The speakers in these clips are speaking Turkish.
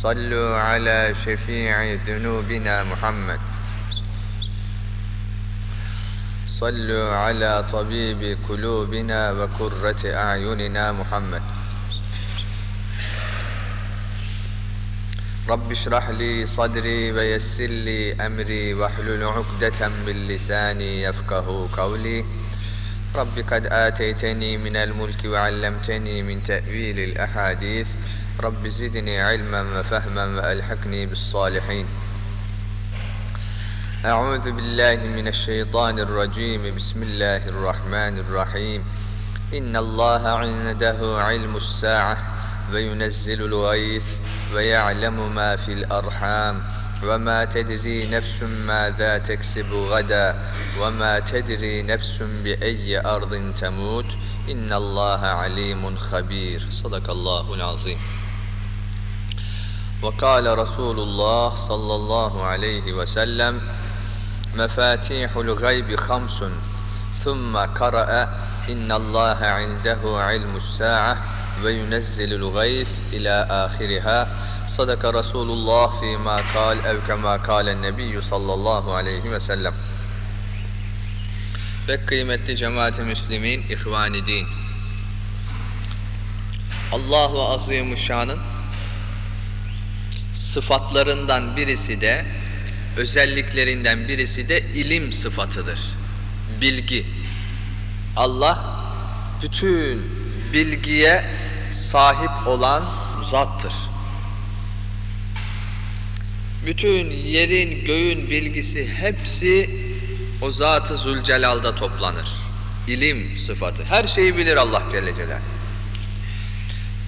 صلوا على شفيع ذنوبنا محمد. صلوا على طبيب قلوبنا وقرة أعيننا محمد. رب اشرح لي صدري ويسر لي أمري واحلل عقدة من لساني يفقه قولي. رب قد آتيتني من الملك وعلمتني من تأويل الأحاديث. رب زدني علما وفهما وألحقني بالصالحين. أعوذ بالله من الشيطان الرجيم. بسم الله الرحمن الرحيم. إن الله عنده علم الساعة وينزل الغيث ويعلم ما في الأرحام. وما تدري نفس ماذا تكسب غدا. وما تدري نفس بأي أرض تموت. إن الله عليم خبير. صدق الله العظيم. وقال رسول الله صلى الله عليه وسلم مفاتيح الغيب خمس ثم قرأ إن الله عنده علم الساعة وينزل الغيث إلى آخرها صدق رسول الله فيما قال أو كما قال النبي صلى الله عليه وسلم Ve kıymetli cemaat-i müslimin, ihvan din. Allahu Azimuşşan'ın sıfatlarından birisi de özelliklerinden birisi de ilim sıfatıdır. Bilgi. Allah bütün bilgiye sahip olan zattır. Bütün yerin, göğün bilgisi hepsi o Zat-ı Zülcelal'da toplanır. İlim sıfatı. Her şeyi bilir Allah Celle Celal.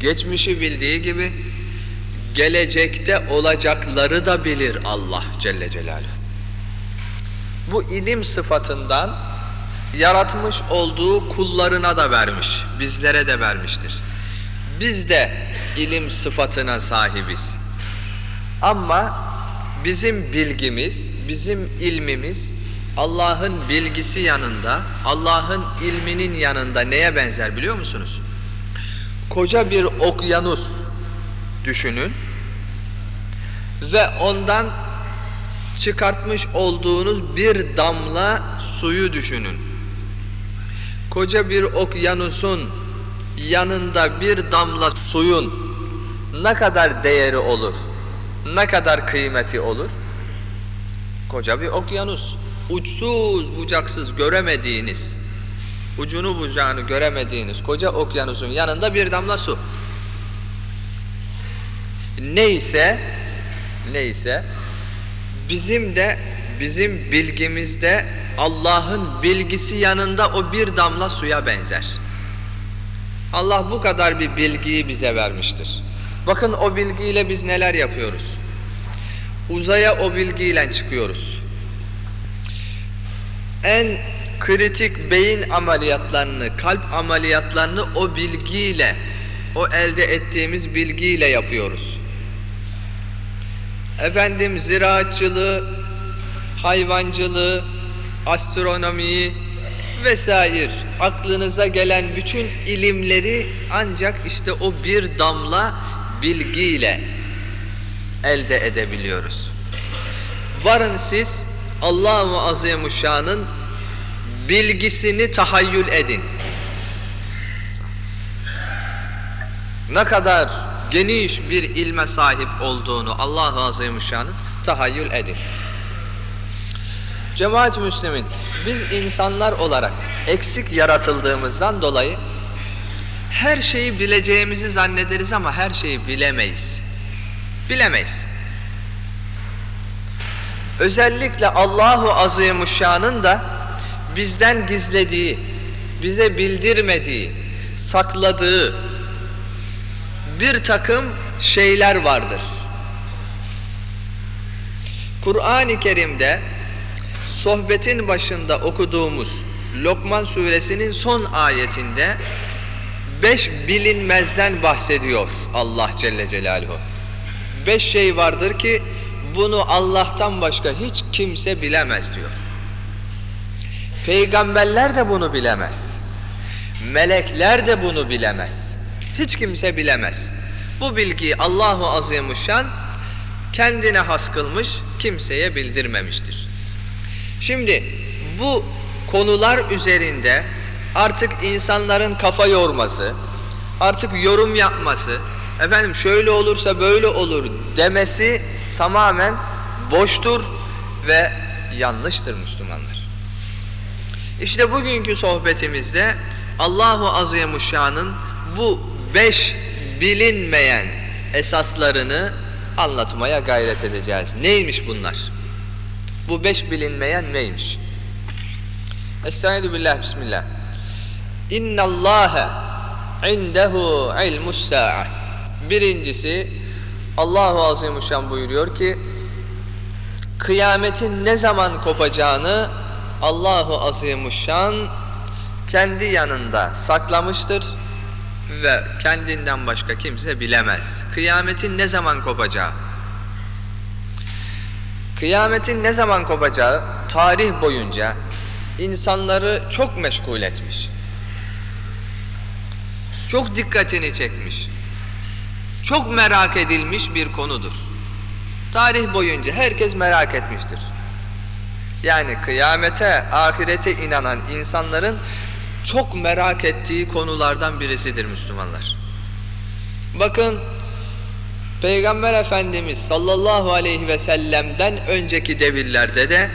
Geçmişi bildiği gibi gelecekte olacakları da bilir Allah Celle Celaluhu. Bu ilim sıfatından yaratmış olduğu kullarına da vermiş, bizlere de vermiştir. Biz de ilim sıfatına sahibiz. Ama bizim bilgimiz, bizim ilmimiz Allah'ın bilgisi yanında, Allah'ın ilminin yanında neye benzer biliyor musunuz? Koca bir okyanus düşünün ve ondan çıkartmış olduğunuz bir damla suyu düşünün. Koca bir okyanusun yanında bir damla suyun ne kadar değeri olur? Ne kadar kıymeti olur? Koca bir okyanus. Uçsuz bucaksız göremediğiniz, ucunu bucağını göremediğiniz koca okyanusun yanında bir damla su. Neyse, neyse bizim de bizim bilgimizde Allah'ın bilgisi yanında o bir damla suya benzer. Allah bu kadar bir bilgiyi bize vermiştir. Bakın o bilgiyle biz neler yapıyoruz. Uzaya o bilgiyle çıkıyoruz. En kritik beyin ameliyatlarını, kalp ameliyatlarını o bilgiyle, o elde ettiğimiz bilgiyle yapıyoruz. Efendim ziraatçılığı, hayvancılığı, astronomiyi vesaire aklınıza gelen bütün ilimleri ancak işte o bir damla bilgiyle elde edebiliyoruz. Varın siz Allahu Azimuşşan'ın bilgisini tahayyül edin. Ne kadar geniş bir ilme sahip olduğunu Allah-u Azimüşşan'ın tahayyül edin. Cemaat-i Müslümin, biz insanlar olarak eksik yaratıldığımızdan dolayı her şeyi bileceğimizi zannederiz ama her şeyi bilemeyiz. Bilemeyiz. Özellikle Allahu Azimuşşan'ın da bizden gizlediği, bize bildirmediği, sakladığı bir takım şeyler vardır. Kur'an-ı Kerim'de sohbetin başında okuduğumuz Lokman suresinin son ayetinde beş bilinmezden bahsediyor Allah Celle Celaluhu. Beş şey vardır ki bunu Allah'tan başka hiç kimse bilemez diyor. Peygamberler de bunu bilemez. Melekler de bunu bilemez. Hiç kimse bilemez. Bu bilgiyi Allahu Azimuşşan kendine has kılmış, kimseye bildirmemiştir. Şimdi bu konular üzerinde artık insanların kafa yorması, artık yorum yapması, efendim şöyle olursa böyle olur demesi tamamen boştur ve yanlıştır Müslümanlar. İşte bugünkü sohbetimizde Allahu Azimuşşan'ın bu beş bilinmeyen esaslarını anlatmaya gayret edeceğiz. Neymiş bunlar? Bu beş bilinmeyen neymiş? Estaizu billah bismillah. İnna Allahe indehu ilmus. Birincisi Allahu Azimuşşan buyuruyor ki kıyametin ne zaman kopacağını Allahu Azimuşşan kendi yanında saklamıştır ve kendinden başka kimse bilemez. Kıyametin ne zaman kopacağı? Kıyametin ne zaman kopacağı tarih boyunca insanları çok meşgul etmiş. Çok dikkatini çekmiş. Çok merak edilmiş bir konudur. Tarih boyunca herkes merak etmiştir. Yani kıyamete, ahirete inanan insanların çok merak ettiği konulardan birisidir Müslümanlar. Bakın Peygamber Efendimiz sallallahu aleyhi ve sellem'den önceki devirlerde de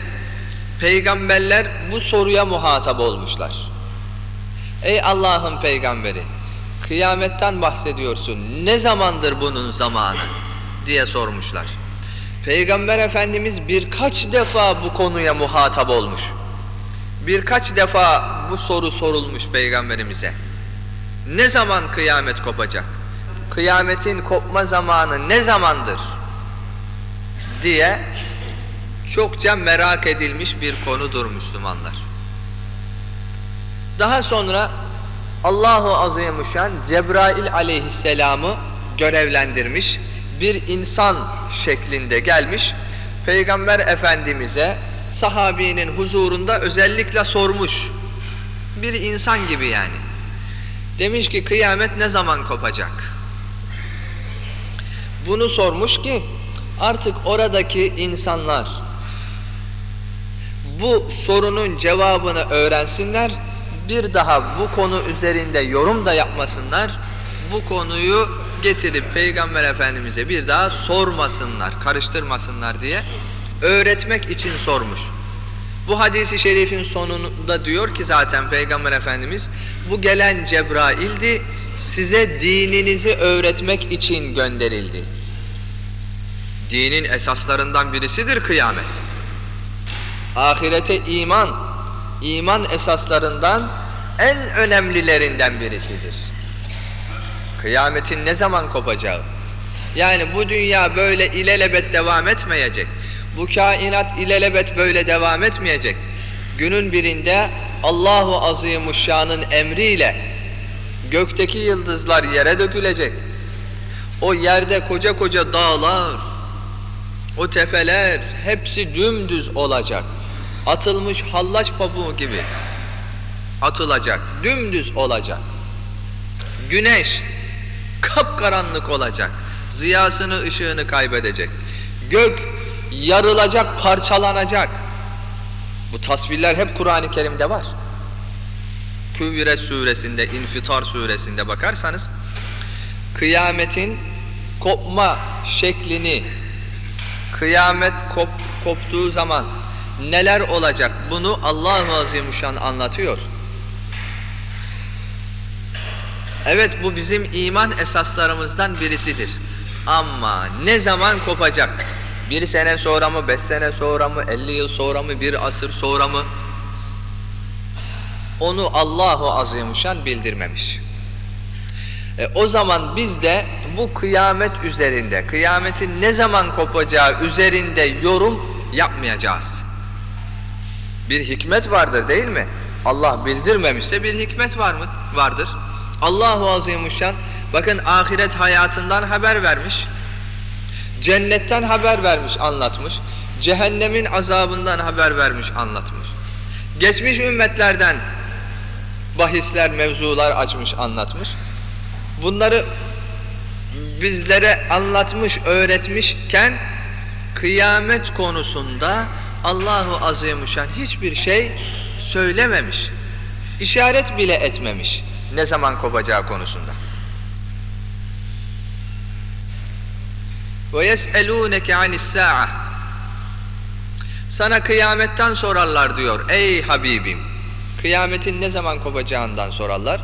peygamberler bu soruya muhatap olmuşlar. Ey Allah'ın peygamberi kıyametten bahsediyorsun ne zamandır bunun zamanı diye sormuşlar. Peygamber Efendimiz birkaç defa bu konuya muhatap olmuş. Birkaç defa bu soru sorulmuş peygamberimize. Ne zaman kıyamet kopacak? Kıyametin kopma zamanı ne zamandır? diye çokça merak edilmiş bir konudur Müslümanlar. Daha sonra Allahu Azimuşşan Cebrail aleyhisselamı görevlendirmiş bir insan şeklinde gelmiş Peygamber Efendimiz'e sahabinin huzurunda özellikle sormuş. Bir insan gibi yani. Demiş ki kıyamet ne zaman kopacak? Bunu sormuş ki artık oradaki insanlar bu sorunun cevabını öğrensinler bir daha bu konu üzerinde yorum da yapmasınlar bu konuyu getirip Peygamber Efendimiz'e bir daha sormasınlar, karıştırmasınlar diye öğretmek için sormuş. Bu hadisi şerifin sonunda diyor ki zaten Peygamber Efendimiz bu gelen Cebrail'di size dininizi öğretmek için gönderildi. Dinin esaslarından birisidir kıyamet. Ahirete iman, iman esaslarından en önemlilerinden birisidir. Kıyametin ne zaman kopacağı. Yani bu dünya böyle ilelebet devam etmeyecek. Bu kainat ilelebet böyle devam etmeyecek. Günün birinde Allahu Azimuşşan'ın emriyle gökteki yıldızlar yere dökülecek. O yerde koca koca dağlar, o tepeler hepsi dümdüz olacak. Atılmış hallaç pabuğu gibi atılacak, dümdüz olacak. Güneş kapkaranlık olacak. Ziyasını, ışığını kaybedecek. Gök yarılacak, parçalanacak. Bu tasvirler hep Kur'an-ı Kerim'de var. Küviret suresinde, İnfitar suresinde bakarsanız kıyametin kopma şeklini kıyamet kop, koptuğu zaman neler olacak bunu Allah-u Azimuşşan anlatıyor. Evet bu bizim iman esaslarımızdan birisidir. Ama ne zaman kopacak? Bir sene sonra mı, beş sene sonra mı, elli yıl sonra mı, bir asır sonra mı? Onu Allahu Azimuşşan bildirmemiş. E, o zaman biz de bu kıyamet üzerinde, kıyametin ne zaman kopacağı üzerinde yorum yapmayacağız. Bir hikmet vardır değil mi? Allah bildirmemişse bir hikmet var mı? Vardır. Allahu Azimuşşan bakın ahiret hayatından haber vermiş. Cennetten haber vermiş, anlatmış. Cehennemin azabından haber vermiş, anlatmış. Geçmiş ümmetlerden bahisler, mevzular açmış, anlatmış. Bunları bizlere anlatmış, öğretmişken kıyamet konusunda Allahu Azimuşşan hiçbir şey söylememiş. İşaret bile etmemiş ne zaman kopacağı konusunda. Ve yes'elûneke anis-sâ'a Sana kıyametten sorarlar diyor ey Habibim. Kıyametin ne zaman kopacağından sorarlar.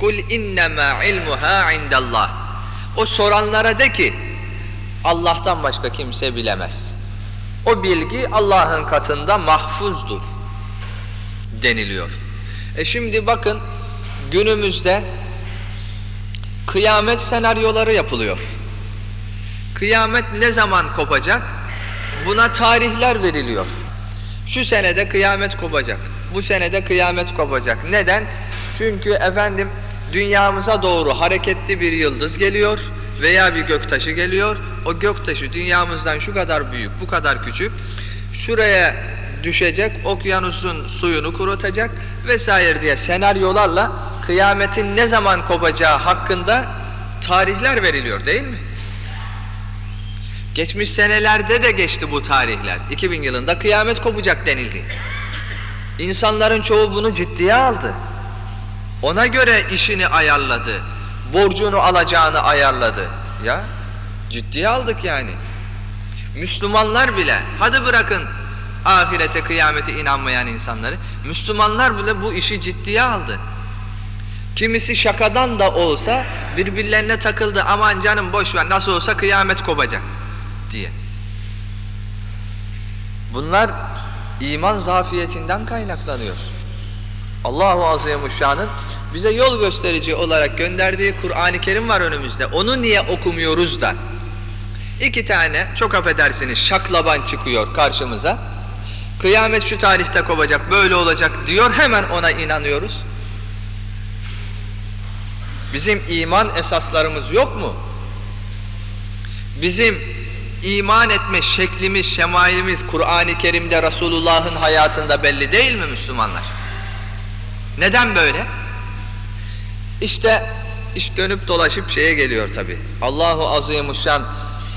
Kul innema ilmuha indallah. O soranlara de ki Allah'tan başka kimse bilemez. O bilgi Allah'ın katında mahfuzdur deniliyor. E şimdi bakın günümüzde kıyamet senaryoları yapılıyor. Kıyamet ne zaman kopacak? Buna tarihler veriliyor. Şu senede kıyamet kopacak. Bu senede kıyamet kopacak. Neden? Çünkü efendim dünyamıza doğru hareketli bir yıldız geliyor veya bir göktaşı geliyor. O göktaşı dünyamızdan şu kadar büyük, bu kadar küçük. Şuraya düşecek, okyanusun suyunu kurutacak vesaire diye senaryolarla kıyametin ne zaman kopacağı hakkında tarihler veriliyor değil mi? Geçmiş senelerde de geçti bu tarihler. 2000 yılında kıyamet kopacak denildi. İnsanların çoğu bunu ciddiye aldı. Ona göre işini ayarladı. Borcunu alacağını ayarladı. Ya ciddiye aldık yani. Müslümanlar bile hadi bırakın ahirete kıyamete inanmayan insanları. Müslümanlar bile bu işi ciddiye aldı. Kimisi şakadan da olsa birbirlerine takıldı. Aman canım boş ver nasıl olsa kıyamet kopacak diye. Bunlar iman zafiyetinden kaynaklanıyor. Allahu Azimuşşan'ın bize yol gösterici olarak gönderdiği Kur'an-ı Kerim var önümüzde. Onu niye okumuyoruz da? İki tane çok affedersiniz şaklaban çıkıyor karşımıza. Kıyamet şu tarihte kopacak, böyle olacak diyor. Hemen ona inanıyoruz. Bizim iman esaslarımız yok mu? Bizim iman etme şeklimiz, şemailimiz Kur'an-ı Kerim'de Resulullah'ın hayatında belli değil mi Müslümanlar? Neden böyle? İşte iş dönüp dolaşıp şeye geliyor tabi. Allahu Azimuşşan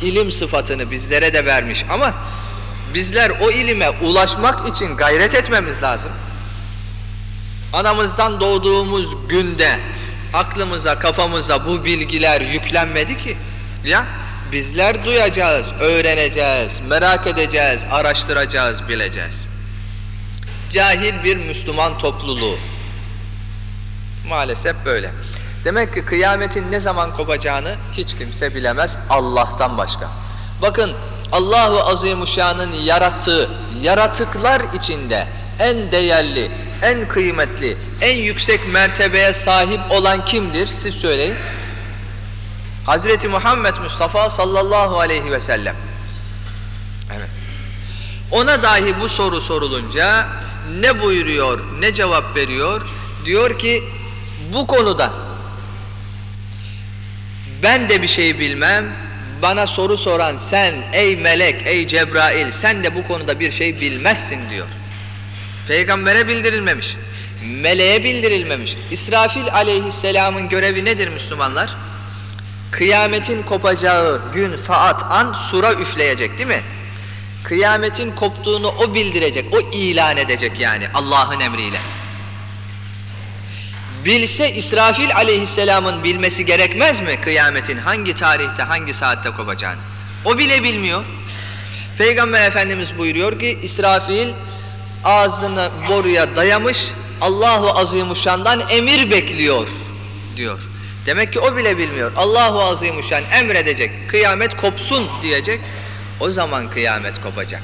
ilim sıfatını bizlere de vermiş ama bizler o ilime ulaşmak için gayret etmemiz lazım. Anamızdan doğduğumuz günde aklımıza, kafamıza bu bilgiler yüklenmedi ki. Ya bizler duyacağız, öğreneceğiz, merak edeceğiz, araştıracağız, bileceğiz. Cahil bir Müslüman topluluğu. Maalesef böyle. Demek ki kıyametin ne zaman kopacağını hiç kimse bilemez Allah'tan başka. Bakın Allahu Azimuşşan'ın yarattığı yaratıklar içinde en değerli, en kıymetli, en yüksek mertebeye sahip olan kimdir? Siz söyleyin. Hazreti Muhammed Mustafa sallallahu aleyhi ve sellem. Evet. Ona dahi bu soru sorulunca ne buyuruyor, ne cevap veriyor? Diyor ki bu konuda ben de bir şey bilmem, bana soru soran sen ey melek, ey Cebrail sen de bu konuda bir şey bilmezsin diyor. Peygambere bildirilmemiş, meleğe bildirilmemiş. İsrafil aleyhisselamın görevi nedir Müslümanlar? Kıyametin kopacağı gün, saat, an sura üfleyecek değil mi? Kıyametin koptuğunu o bildirecek, o ilan edecek yani Allah'ın emriyle. Bilse İsrafil aleyhisselamın bilmesi gerekmez mi kıyametin hangi tarihte hangi saatte kopacağını? O bile bilmiyor. Peygamber Efendimiz buyuruyor ki İsrafil ağzını boruya dayamış Allahu Azimuşşan'dan emir bekliyor diyor. Demek ki o bile bilmiyor. Allahu Azimuşşan emredecek kıyamet kopsun diyecek. O zaman kıyamet kopacak.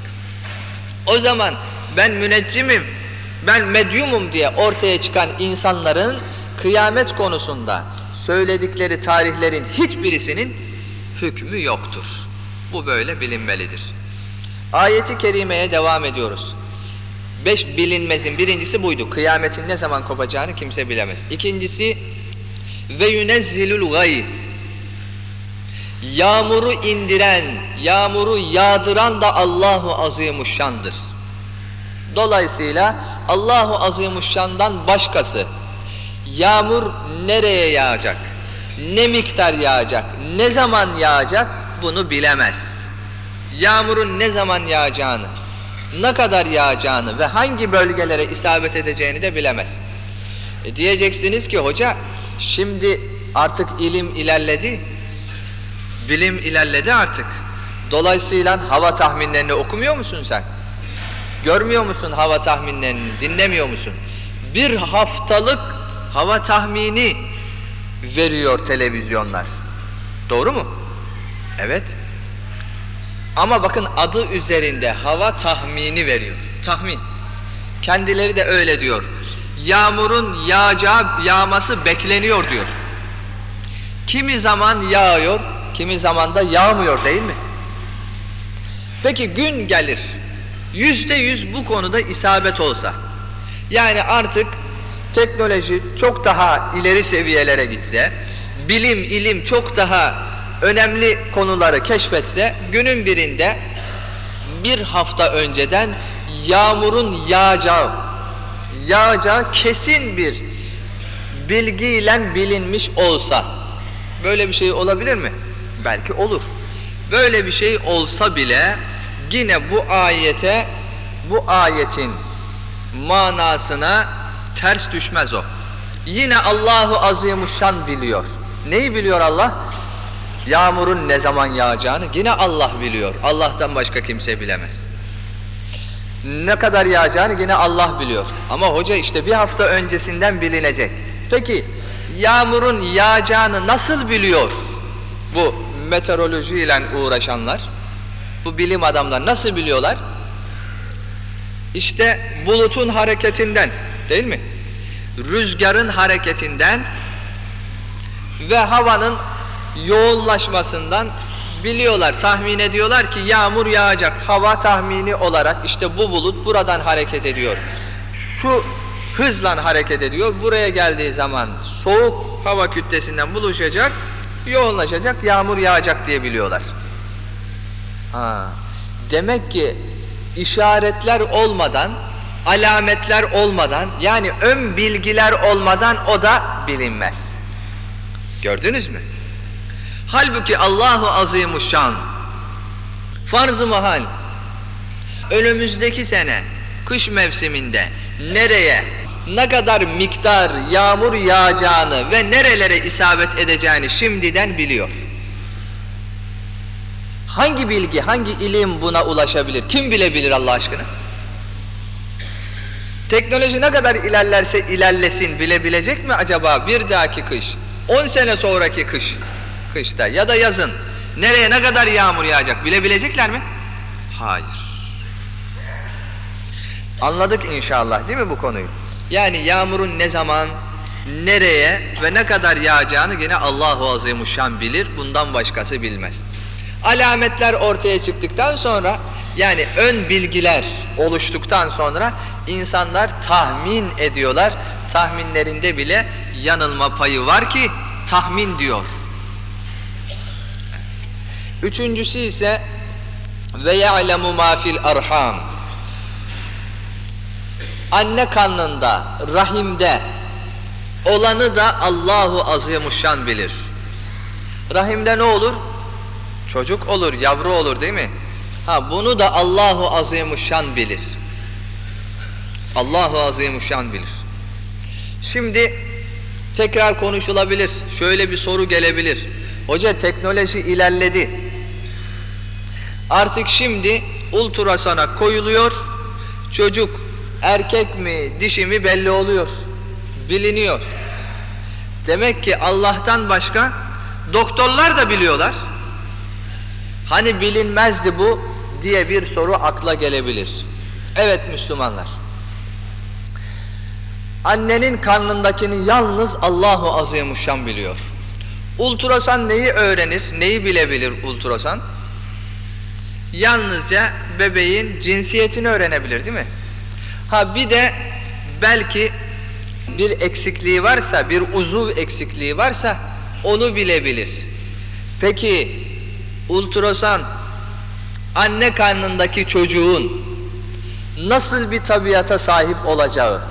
O zaman ben müneccimim ben medyumum diye ortaya çıkan insanların kıyamet konusunda söyledikleri tarihlerin hiçbirisinin hükmü yoktur. Bu böyle bilinmelidir. Ayeti kerimeye devam ediyoruz. Beş bilinmezin birincisi buydu. Kıyametin ne zaman kopacağını kimse bilemez. İkincisi ve yunezzilul gayth. Yağmuru indiren, yağmuru yağdıran da Allahu Azimuşşan'dır. Dolayısıyla Allahu Azimuşşan'dan başkası yağmur nereye yağacak? Ne miktar yağacak? Ne zaman yağacak? Bunu bilemez. Yağmurun ne zaman yağacağını, ne kadar yağacağını ve hangi bölgelere isabet edeceğini de bilemez. E diyeceksiniz ki hoca şimdi artık ilim ilerledi, bilim ilerledi artık. Dolayısıyla hava tahminlerini okumuyor musun sen? Görmüyor musun hava tahminlerini, dinlemiyor musun? Bir haftalık hava tahmini veriyor televizyonlar. Doğru mu? Evet. Ama bakın adı üzerinde hava tahmini veriyor. Tahmin. Kendileri de öyle diyor. Yağmurun yağacağı, yağması bekleniyor diyor. Kimi zaman yağıyor, kimi zaman da yağmıyor değil mi? Peki gün gelir. Yüzde yüz bu konuda isabet olsa. Yani artık teknoloji çok daha ileri seviyelere gitse, bilim, ilim çok daha önemli konuları keşfetse, günün birinde bir hafta önceden yağmurun yağacağı, yağacağı kesin bir bilgiyle bilinmiş olsa, böyle bir şey olabilir mi? Belki olur. Böyle bir şey olsa bile yine bu ayete, bu ayetin manasına ters düşmez o. Yine Allahu Azimuşşan biliyor. Neyi biliyor Allah? Yağmurun ne zaman yağacağını yine Allah biliyor. Allah'tan başka kimse bilemez. Ne kadar yağacağını yine Allah biliyor. Ama hoca işte bir hafta öncesinden bilinecek. Peki yağmurun yağacağını nasıl biliyor bu meteorolojiyle uğraşanlar? Bu bilim adamlar nasıl biliyorlar? İşte bulutun hareketinden değil mi? Rüzgarın hareketinden ve havanın yoğunlaşmasından biliyorlar, tahmin ediyorlar ki yağmur yağacak. Hava tahmini olarak işte bu bulut buradan hareket ediyor. Şu hızla hareket ediyor. Buraya geldiği zaman soğuk hava kütlesinden buluşacak, yoğunlaşacak, yağmur yağacak diye biliyorlar. Ha. Demek ki işaretler olmadan, alametler olmadan, yani ön bilgiler olmadan o da bilinmez. Gördünüz mü? Halbuki Allahu Azimuşşan farz-ı mahal önümüzdeki sene kış mevsiminde nereye ne kadar miktar yağmur yağacağını ve nerelere isabet edeceğini şimdiden biliyor. Hangi bilgi, hangi ilim buna ulaşabilir? Kim bilebilir Allah aşkına? Teknoloji ne kadar ilerlerse ilerlesin bilebilecek mi acaba bir dahaki kış? 10 sene sonraki kış, kışta ya da yazın nereye ne kadar yağmur yağacak bilebilecekler mi? Hayır. Anladık inşallah değil mi bu konuyu? Yani yağmurun ne zaman, nereye ve ne kadar yağacağını gene Allahu Azimuşşan bilir, bundan başkası bilmez. Alametler ortaya çıktıktan sonra yani ön bilgiler oluştuktan sonra insanlar tahmin ediyorlar. Tahminlerinde bile yanılma payı var ki tahmin diyor. Üçüncüsü ise ve ya'lemu ma fil arham. Anne karnında, rahimde olanı da Allahu Azimuşşan bilir. Rahimde ne olur? Çocuk olur, yavru olur değil mi? Ha bunu da Allahu Azimuşşan bilir. Allahu Azimuşşan bilir. Şimdi tekrar konuşulabilir. Şöyle bir soru gelebilir. Hoca teknoloji ilerledi. Artık şimdi ultrasona koyuluyor. Çocuk erkek mi, dişi mi belli oluyor. Biliniyor. Demek ki Allah'tan başka doktorlar da biliyorlar. Hani bilinmezdi bu diye bir soru akla gelebilir. Evet Müslümanlar. Annenin karnındakini yalnız Allahu Azimuşşan biliyor. Ultrasan neyi öğrenir, neyi bilebilir ultrasan? Yalnızca bebeğin cinsiyetini öğrenebilir değil mi? Ha bir de belki bir eksikliği varsa, bir uzuv eksikliği varsa onu bilebilir. Peki ultrasan anne karnındaki çocuğun nasıl bir tabiata sahip olacağı,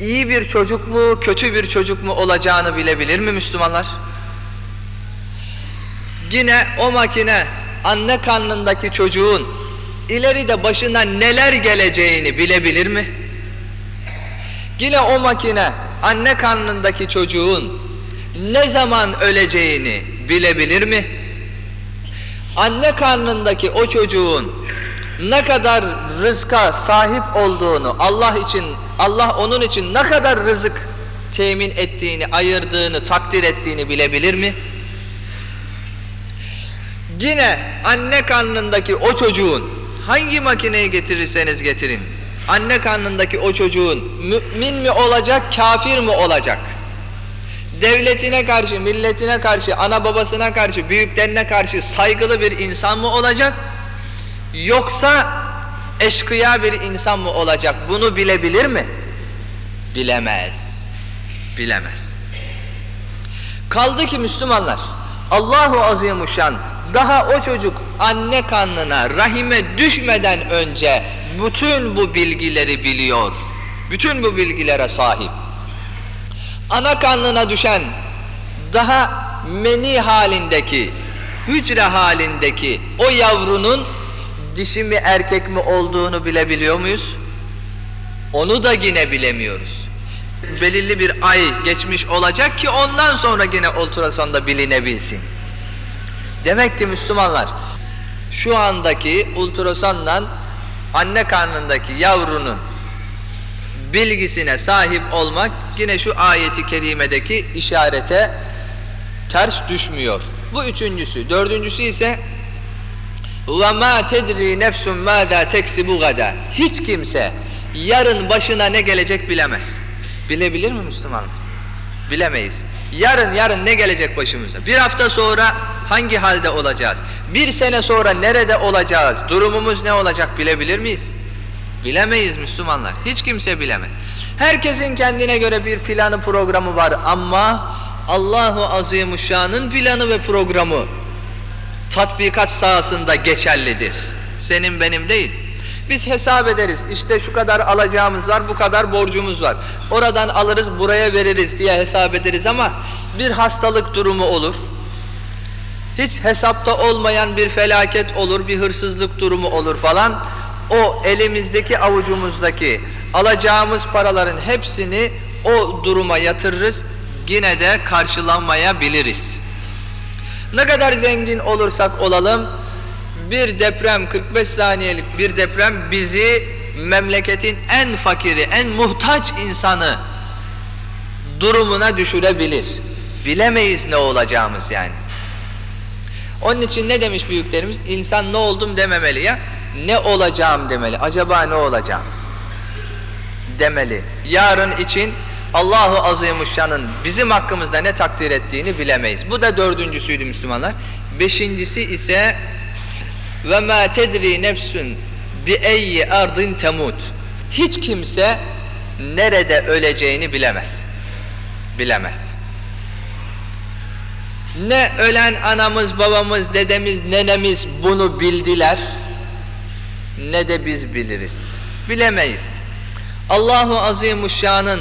iyi bir çocuk mu, kötü bir çocuk mu olacağını bilebilir mi Müslümanlar? Yine o makine anne karnındaki çocuğun ileride başına neler geleceğini bilebilir mi? Yine o makine anne karnındaki çocuğun ne zaman öleceğini bilebilir mi? Anne karnındaki o çocuğun ne kadar rızka sahip olduğunu Allah için Allah onun için ne kadar rızık temin ettiğini, ayırdığını, takdir ettiğini bilebilir mi? Yine anne karnındaki o çocuğun hangi makineyi getirirseniz getirin anne karnındaki o çocuğun mümin mi olacak, kafir mi olacak? Devletine karşı, milletine karşı, ana babasına karşı, büyüklerine karşı saygılı bir insan mı olacak? Yoksa eşkıya bir insan mı olacak? Bunu bilebilir mi? Bilemez. Bilemez. Kaldı ki Müslümanlar, Allahu Azimuşşan daha o çocuk anne karnına, rahime düşmeden önce bütün bu bilgileri biliyor. Bütün bu bilgilere sahip. Ana karnına düşen daha meni halindeki, hücre halindeki o yavrunun dişi mi erkek mi olduğunu bilebiliyor muyuz? Onu da yine bilemiyoruz. Belirli bir ay geçmiş olacak ki ondan sonra yine ultrasonda bilinebilsin. Demek ki Müslümanlar şu andaki ultrasonla anne karnındaki yavrunun bilgisine sahip olmak yine şu ayeti kerimedeki işarete ters düşmüyor. Bu üçüncüsü. Dördüncüsü ise وَمَا تَدْرِي نَفْسٌ مَاذَا تَكْسِبُ غَدَى Hiç kimse yarın başına ne gelecek bilemez. Bilebilir mi Müslüman? Bilemeyiz. Yarın yarın ne gelecek başımıza? Bir hafta sonra hangi halde olacağız? Bir sene sonra nerede olacağız? Durumumuz ne olacak bilebilir miyiz? Bilemeyiz Müslümanlar. Hiç kimse bilemez. Herkesin kendine göre bir planı programı var ama Allahu Azimuşşan'ın planı ve programı tatbikat sahasında geçerlidir. Senin benim değil. Biz hesap ederiz. İşte şu kadar alacağımız var, bu kadar borcumuz var. Oradan alırız, buraya veririz diye hesap ederiz ama bir hastalık durumu olur. Hiç hesapta olmayan bir felaket olur, bir hırsızlık durumu olur falan. O elimizdeki avucumuzdaki alacağımız paraların hepsini o duruma yatırırız. Yine de karşılanmayabiliriz. Ne kadar zengin olursak olalım bir deprem 45 saniyelik bir deprem bizi memleketin en fakiri, en muhtaç insanı durumuna düşürebilir. Bilemeyiz ne olacağımız yani. Onun için ne demiş büyüklerimiz? İnsan ne oldum dememeli ya. Ne olacağım demeli. Acaba ne olacağım? Demeli. Yarın için Allahu Azimuşşan'ın bizim hakkımızda ne takdir ettiğini bilemeyiz. Bu da dördüncüsüydü Müslümanlar. Beşincisi ise ve ma tedri nefsun bi eyyi ardın temut. Hiç kimse nerede öleceğini bilemez. Bilemez. Ne ölen anamız, babamız, dedemiz, nenemiz bunu bildiler ne de biz biliriz. Bilemeyiz. Allahu Azimuşşan'ın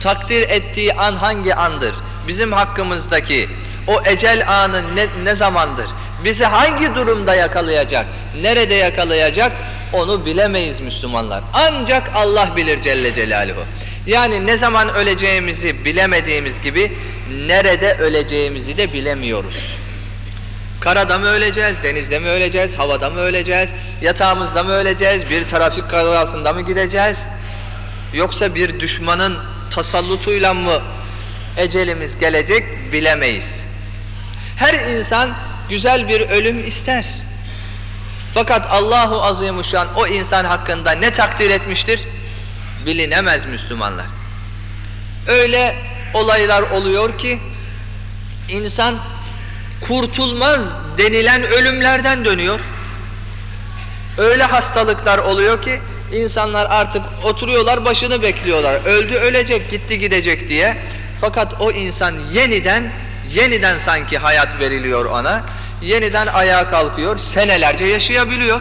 takdir ettiği an hangi andır? Bizim hakkımızdaki o ecel anı ne, ne zamandır? Bizi hangi durumda yakalayacak? Nerede yakalayacak? Onu bilemeyiz Müslümanlar. Ancak Allah bilir Celle Celaluhu. Yani ne zaman öleceğimizi bilemediğimiz gibi nerede öleceğimizi de bilemiyoruz. Karada mı öleceğiz, denizde mi öleceğiz, havada mı öleceğiz, yatağımızda mı öleceğiz, bir trafik kazasında mı gideceğiz? Yoksa bir düşmanın tasallutuyla mı ecelimiz gelecek bilemeyiz. Her insan güzel bir ölüm ister. Fakat Allahu Azimuşşan o insan hakkında ne takdir etmiştir? Bilinemez Müslümanlar. Öyle olaylar oluyor ki insan kurtulmaz denilen ölümlerden dönüyor. Öyle hastalıklar oluyor ki insanlar artık oturuyorlar başını bekliyorlar. Öldü ölecek gitti gidecek diye. Fakat o insan yeniden yeniden sanki hayat veriliyor ona. Yeniden ayağa kalkıyor. Senelerce yaşayabiliyor.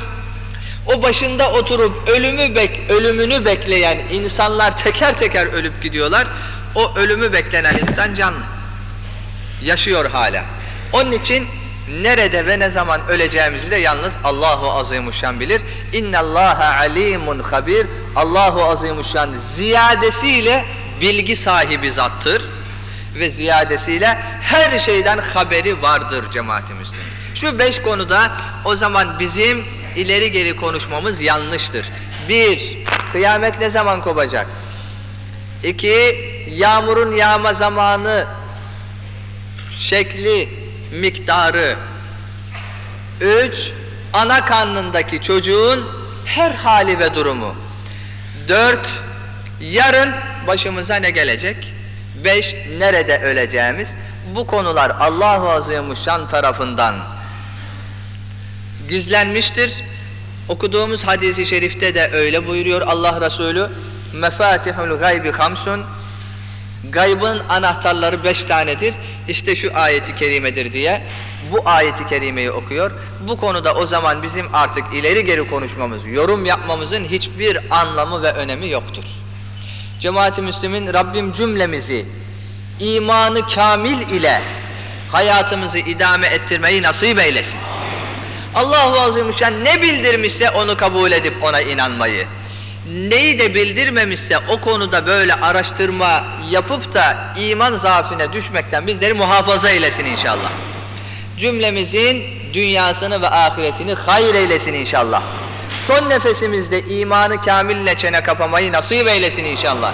O başında oturup ölümü bek ölümünü bekleyen insanlar teker teker ölüp gidiyorlar. O ölümü beklenen insan canlı. Yaşıyor hala. Onun için nerede ve ne zaman öleceğimizi de yalnız Allahu Azimuşşan bilir. İnnallaha alimun habir. Allahu Azimuşşan ziyadesiyle bilgi sahibi zattır ve ziyadesiyle her şeyden haberi vardır cemaati. Şu beş konuda o zaman bizim ileri geri konuşmamız yanlıştır. Bir, kıyamet ne zaman kopacak? İki, yağmurun yağma zamanı, şekli, miktarı. Üç, ana karnındaki çocuğun her hali ve durumu. Dört, yarın başımıza ne gelecek? Beş, nerede öleceğimiz? Bu konular Allah-u Azimuşşan tarafından gizlenmiştir. Okuduğumuz hadisi şerifte de öyle buyuruyor Allah Resulü. Mefatihul gaybi hamsun. Gaybın anahtarları beş tanedir. İşte şu ayeti kerimedir diye bu ayeti kerimeyi okuyor. Bu konuda o zaman bizim artık ileri geri konuşmamız, yorum yapmamızın hiçbir anlamı ve önemi yoktur. Cemaati Müslümin Rabbim cümlemizi imanı kamil ile hayatımızı idame ettirmeyi nasip eylesin. Allahu Azimüşşan ne bildirmişse onu kabul edip ona inanmayı, neyi de bildirmemişse o konuda böyle araştırma yapıp da iman zaafine düşmekten bizleri muhafaza eylesin inşallah. Cümlemizin dünyasını ve ahiretini hayır eylesin inşallah. Son nefesimizde imanı kamille çene kapamayı nasip eylesin inşallah.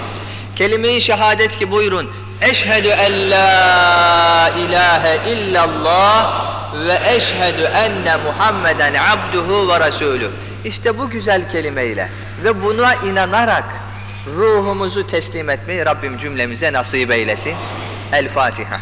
Kelime-i şehadet ki buyurun. Eşhedü en la ilahe illallah ve eşhedü enne Muhammeden abduhu ve resulü. İşte bu güzel kelimeyle ve buna inanarak ruhumuzu teslim etmeyi Rabbim cümlemize nasip eylesin. El Fatiha.